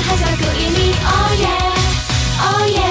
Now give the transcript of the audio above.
bahasa oh yeah oh yeah.